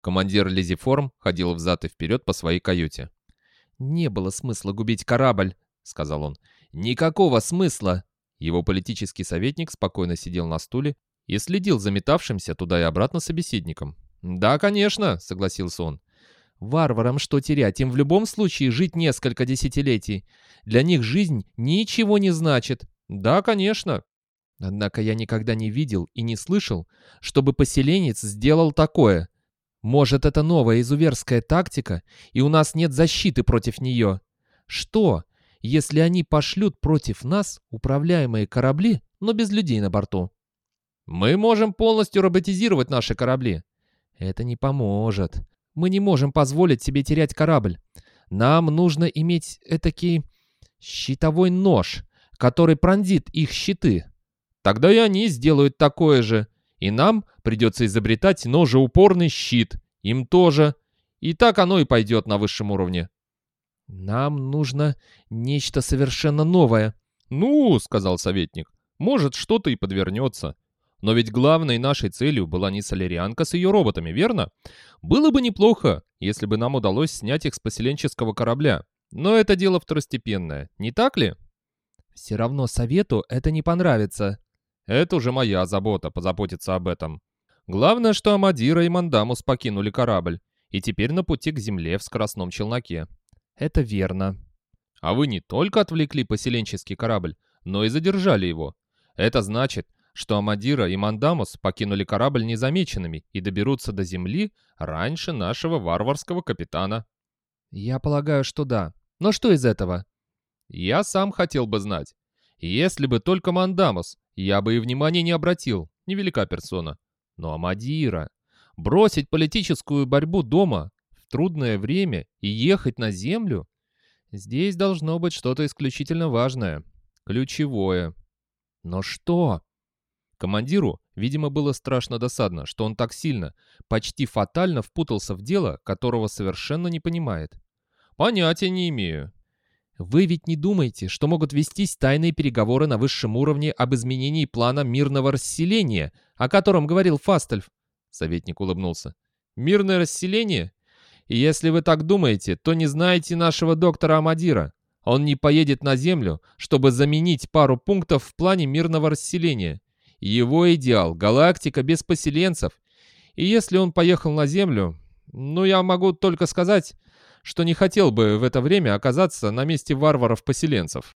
Командир Лизиформ ходил взад и вперед по своей каюте. «Не было смысла губить корабль», — сказал он. «Никакого смысла!» Его политический советник спокойно сидел на стуле и следил за метавшимся туда и обратно собеседником. «Да, конечно», — согласился он. «Варварам что терять? Им в любом случае жить несколько десятилетий. Для них жизнь ничего не значит». «Да, конечно». Однако я никогда не видел и не слышал, чтобы поселенец сделал такое. Может, это новая изуверская тактика, и у нас нет защиты против нее? Что, если они пошлют против нас управляемые корабли, но без людей на борту? Мы можем полностью роботизировать наши корабли. Это не поможет. Мы не можем позволить себе терять корабль. Нам нужно иметь этакий щитовой нож, который пронзит их щиты. Тогда и они сделают такое же. И нам придется изобретать ножеупорный щит. Им тоже. И так оно и пойдет на высшем уровне. Нам нужно нечто совершенно новое. Ну, сказал советник, может что-то и подвернется. Но ведь главной нашей целью была не солерианка с ее роботами, верно? Было бы неплохо, если бы нам удалось снять их с поселенческого корабля. Но это дело второстепенное, не так ли? Все равно совету это не понравится. Это уже моя забота, позаботиться об этом. Главное, что Амадира и Мандамус покинули корабль, и теперь на пути к земле в скоростном челноке. Это верно. А вы не только отвлекли поселенческий корабль, но и задержали его. Это значит, что Амадира и Мандамус покинули корабль незамеченными и доберутся до земли раньше нашего варварского капитана. Я полагаю, что да. Но что из этого? Я сам хотел бы знать. Если бы только Мандамус, я бы и внимания не обратил. Невелика персона. Но Амадира... Бросить политическую борьбу дома в трудное время и ехать на землю? Здесь должно быть что-то исключительно важное. Ключевое. Но что? Командиру, видимо, было страшно досадно, что он так сильно, почти фатально впутался в дело, которого совершенно не понимает. «Понятия не имею». «Вы ведь не думаете, что могут вестись тайные переговоры на высшем уровне об изменении плана мирного расселения, о котором говорил Фастельф?» Советник улыбнулся. «Мирное расселение? И если вы так думаете, то не знаете нашего доктора Амадира. Он не поедет на Землю, чтобы заменить пару пунктов в плане мирного расселения. Его идеал — галактика без поселенцев. И если он поехал на Землю, ну, я могу только сказать, что не хотел бы в это время оказаться на месте варваров-поселенцев.